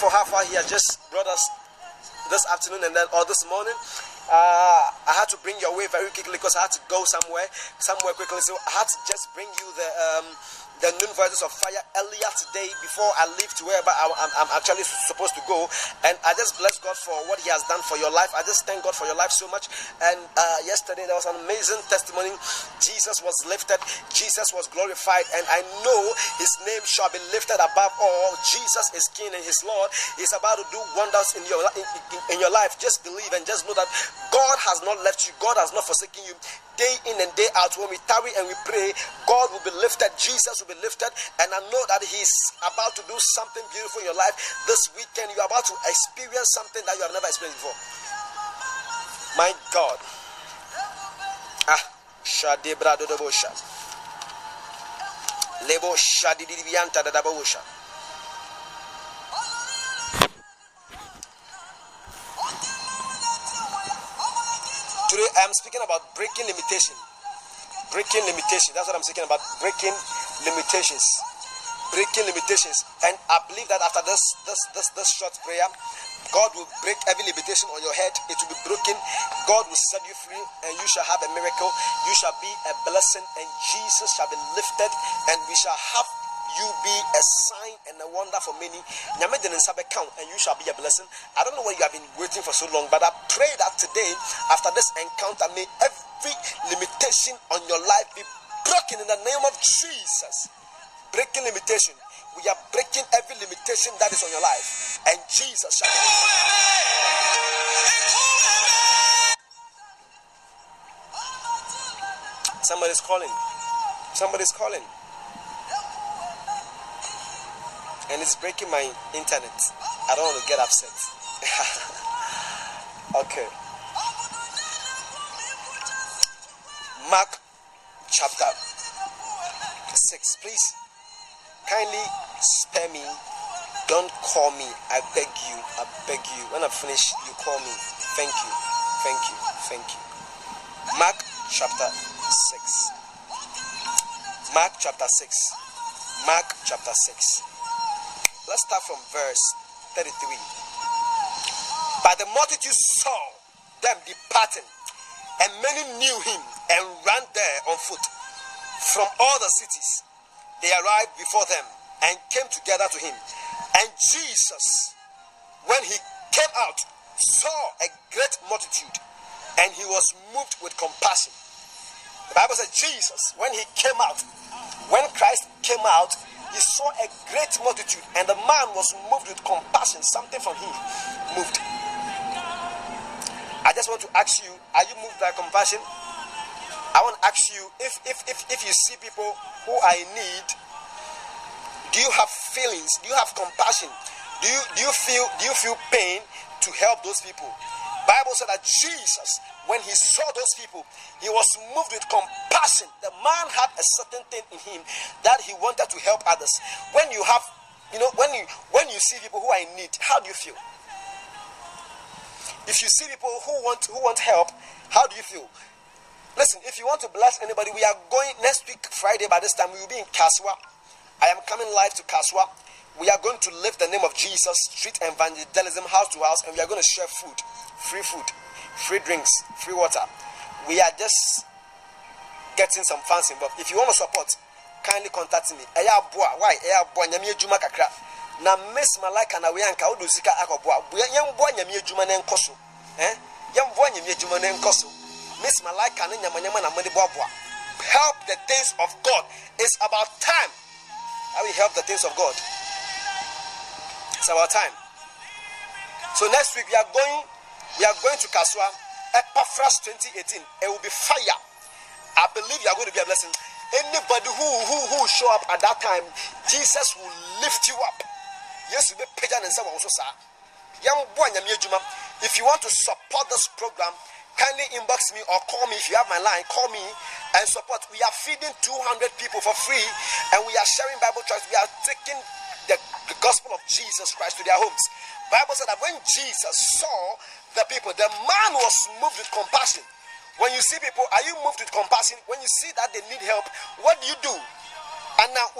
for how far He has just brought us this afternoon and then or this morning. Uh, I had to bring you away very quickly because I had to go somewhere, somewhere quickly. So I had to just bring you the um, the noon voices of fire earlier today before I leave to wherever I, am actually supposed to go. And I just bless God for what He has done for your life. I just thank God for your life so much. And uh, yesterday there was an amazing testimony. Jesus was lifted, Jesus was glorified, and I know His name shall be lifted above all. Jesus is King and His Lord. He's about to do wonders in your in, in, in your life. Just believe and just know that God has not left you. God has not forsaken you day in and day out, when we tarry and we pray, God will be lifted, Jesus will be lifted, and I know that He's about to do something beautiful in your life. This weekend, you're about to experience something that you have never experienced before. My God. Ah, Shadi Bradodobosha. Lebo Shadi Divianta Dadabosha. I'm speaking about breaking limitation. Breaking limitation. That's what I'm speaking about. Breaking limitations. Breaking limitations. And I believe that after this this this this short prayer, God will break every limitation on your head. It will be broken. God will set you free, and you shall have a miracle. You shall be a blessing, and Jesus shall be lifted, and we shall have you be a sign and a wonder for many. and you shall be a blessing. I don't know why you have been waiting for so long, but I pray that today, after this encounter, may every limitation on your life be broken in the name of Jesus. Breaking limitation. We are breaking every limitation that is on your life, and Jesus shall. Somebody's calling. Somebody's calling. And it's breaking my internet. I don't want to get upset. okay. Mark chapter 6. Please kindly spare me. Don't call me. I beg you. I beg you. When I finish, you call me. Thank you. Thank you. Thank you. Mark chapter 6. Mark chapter 6. Mark chapter 6. Let's start from verse 33. But the multitude saw them departing, and many knew him and ran there on foot from all the cities. They arrived before them and came together to him. And Jesus, when he came out, saw a great multitude, and he was moved with compassion. The Bible says, Jesus, when he came out, when Christ came out, he saw a great multitude, and the man was moved with compassion. Something from him moved. I just want to ask you: Are you moved by compassion? I want to ask you if if if, if you see people who are in need, do you have feelings? Do you have compassion? Do you do you feel do you feel pain to help those people? Bible said that Jesus when he saw those people, he was moved with compassion. The man had a certain thing in him that he wanted to help others. When you have, you know, when you when you see people who are in need, how do you feel? If you see people who want who want help, how do you feel? Listen, if you want to bless anybody, we are going next week Friday. By this time, we will be in Kasoa. I am coming live to Kasoa. We are going to lift the name of Jesus, street and evangelism, house to house, and we are going to share food, free food free drinks, free water. We are just getting some fans involved. If you want to support, kindly contact me. Eya boa, why? Eya boa adwuma kakra. Na Miss Malaka na we anka wodo sika akọboa. Yem boa nyame adwuma na enkoso. Eh? Yem boa nyame adwuma na enkoso. Miss Malaka na nyama na mode boa boa. Help the things of God. It's about time. I will help the things of God. It's about time. So next week we are going we are going to Kasoa, Epaphras 2018. It will be fire. I believe you are going to be a blessing. Anybody who who who show up at that time, Jesus will lift you up. Yes, be paid and someone also, sir. If you want to support this program, kindly inbox me or call me if you have my line. Call me and support. We are feeding 200 people for free and we are sharing Bible trust. We are taking the, the gospel of Jesus Christ to their homes. Bible said that when Jesus saw the people. The man was moved with compassion. When you see people, are you moved with compassion? When you see that they need help, what do you do? And now,